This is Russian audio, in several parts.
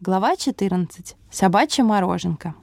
Глава 14. Собачья мороженка.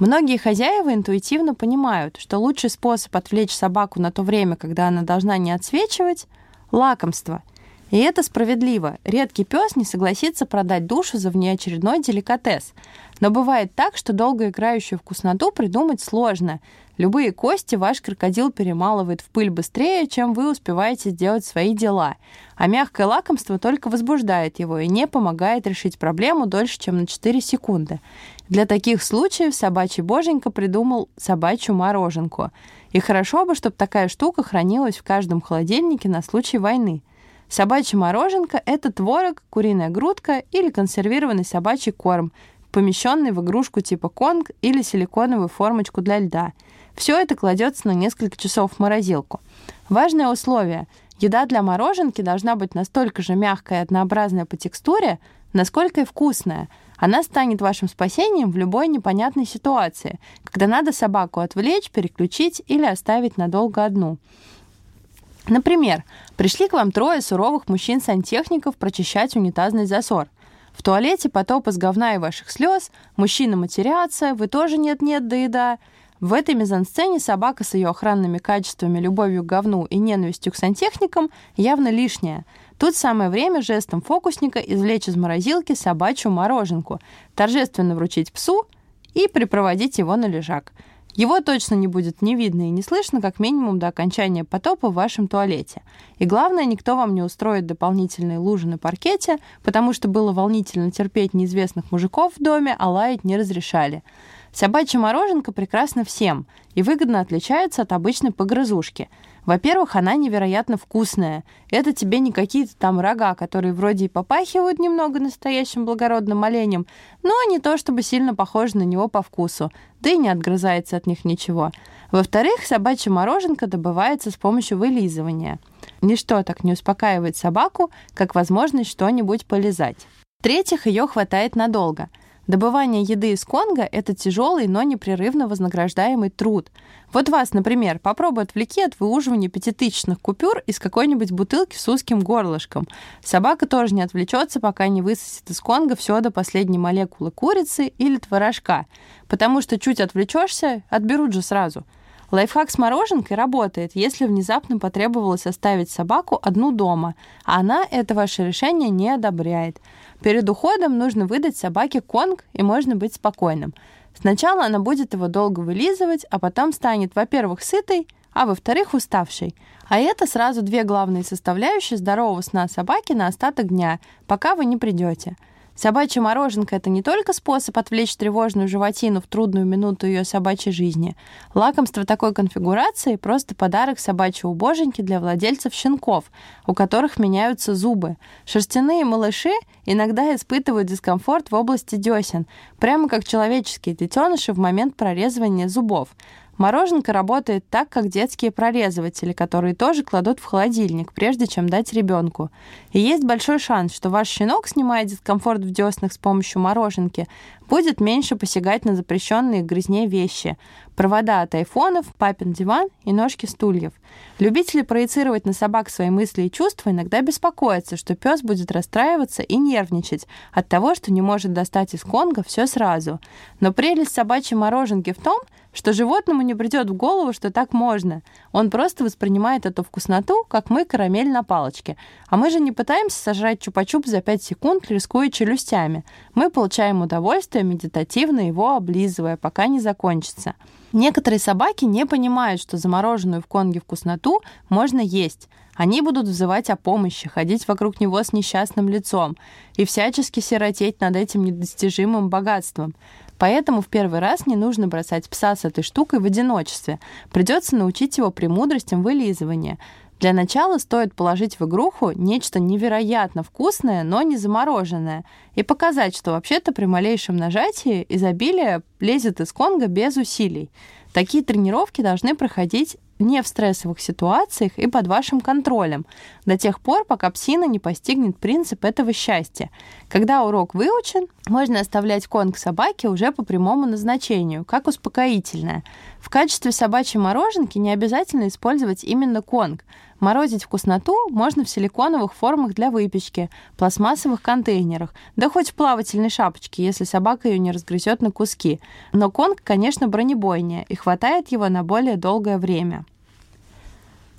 Многие хозяева интуитивно понимают, что лучший способ отвлечь собаку на то время, когда она должна не отсвечивать – лакомство. И это справедливо. Редкий пес не согласится продать душу за внеочередной деликатес. Но бывает так, что долгоиграющую вкусноту придумать сложно. Любые кости ваш крокодил перемалывает в пыль быстрее, чем вы успеваете сделать свои дела. А мягкое лакомство только возбуждает его и не помогает решить проблему дольше, чем на 4 секунды. Для таких случаев собачий боженька придумал собачью мороженку. И хорошо бы, чтобы такая штука хранилась в каждом холодильнике на случай войны. Собачья мороженка – это творог, куриная грудка или консервированный собачий корм, помещенный в игрушку типа конг или силиконовую формочку для льда. Все это кладется на несколько часов в морозилку. Важное условие – еда для мороженки должна быть настолько же мягкая и однообразная по текстуре, насколько и вкусная. Она станет вашим спасением в любой непонятной ситуации, когда надо собаку отвлечь, переключить или оставить надолго одну. Например, пришли к вам трое суровых мужчин-сантехников прочищать унитазный засор. В туалете потоп из говна и ваших слез, мужчины матерятся, вы тоже нет-нет, да еда. В этой мизансцене собака с ее охранными качествами, любовью к говну и ненавистью к сантехникам явно лишняя. Тут самое время жестом фокусника извлечь из морозилки собачью мороженку, торжественно вручить псу и припроводить его на лежак. Его точно не будет ни видно и не слышно, как минимум до окончания потопа в вашем туалете. И главное, никто вам не устроит дополнительные лужи на паркете, потому что было волнительно терпеть неизвестных мужиков в доме, а лаять не разрешали. Собачья мороженка прекрасна всем и выгодно отличается от обычной погрызушки. Во-первых, она невероятно вкусная. Это тебе не какие-то там рога, которые вроде и попахивают немного настоящим благородным оленем, но не то чтобы сильно похожи на него по вкусу, да и не отгрызается от них ничего. Во-вторых, собачья мороженка добывается с помощью вылизывания. Ничто так не успокаивает собаку, как возможность что-нибудь полизать. В-третьих, ее хватает надолго – Добывание еды из Конго – это тяжелый, но непрерывно вознаграждаемый труд. Вот вас, например, попробуй отвлеки от выуживания пятитысячных купюр из какой-нибудь бутылки с узким горлышком. Собака тоже не отвлечется, пока не высосет из Конго все до последней молекулы курицы или творожка, потому что чуть отвлечешься, отберут же сразу – Лайфхак с мороженкой работает, если внезапно потребовалось оставить собаку одну дома, а она это ваше решение не одобряет. Перед уходом нужно выдать собаке конг, и можно быть спокойным. Сначала она будет его долго вылизывать, а потом станет, во-первых, сытой, а во-вторых, уставшей. А это сразу две главные составляющие здорового сна собаки на остаток дня, пока вы не придете. Собачья мороженка — это не только способ отвлечь тревожную животину в трудную минуту ее собачьей жизни. Лакомство такой конфигурации — просто подарок собачьего боженьки для владельцев щенков, у которых меняются зубы. Шерстяные малыши иногда испытывают дискомфорт в области десен, прямо как человеческие детеныши в момент прорезывания зубов. Мороженка работает так, как детские прорезыватели, которые тоже кладут в холодильник, прежде чем дать ребенку. И есть большой шанс, что ваш щенок, снимая дискомфорт в деснах с помощью мороженки, будет меньше посягать на запрещенные грязне вещи. Провода от айфонов, папин диван и ножки стульев. Любители проецировать на собак свои мысли и чувства иногда беспокоятся, что пес будет расстраиваться и нервничать от того, что не может достать из конга все сразу. Но прелесть собачьей мороженки в том, что животному не придет в голову, что так можно. Он просто воспринимает эту вкусноту, как мы карамель на палочке. А мы же не пытаемся сожрать чупа-чуп за 5 секунд, рискуя челюстями. Мы получаем удовольствие, медитативно его облизывая, пока не закончится. Некоторые собаки не понимают, что замороженную в конге вкусноту можно есть. Они будут взывать о помощи, ходить вокруг него с несчастным лицом и всячески сиротеть над этим недостижимым богатством. Поэтому в первый раз не нужно бросать пса с этой штукой в одиночестве. Придется научить его премудростям вылизывания. Для начала стоит положить в игруху нечто невероятно вкусное, но не замороженное, и показать, что вообще-то при малейшем нажатии изобилие лезет из конга без усилий. Такие тренировки должны проходить не в стрессовых ситуациях и под вашим контролем, до тех пор, пока псина не постигнет принцип этого счастья. Когда урок выучен, можно оставлять конг собаке уже по прямому назначению, как успокоительное. В качестве собачьей мороженки не обязательно использовать именно конг. Морозить вкусноту можно в силиконовых формах для выпечки, пластмассовых контейнерах, да хоть в плавательной шапочке, если собака ее не разгрызет на куски. Но конг, конечно, бронебойнее, и хватает его на более долгое время.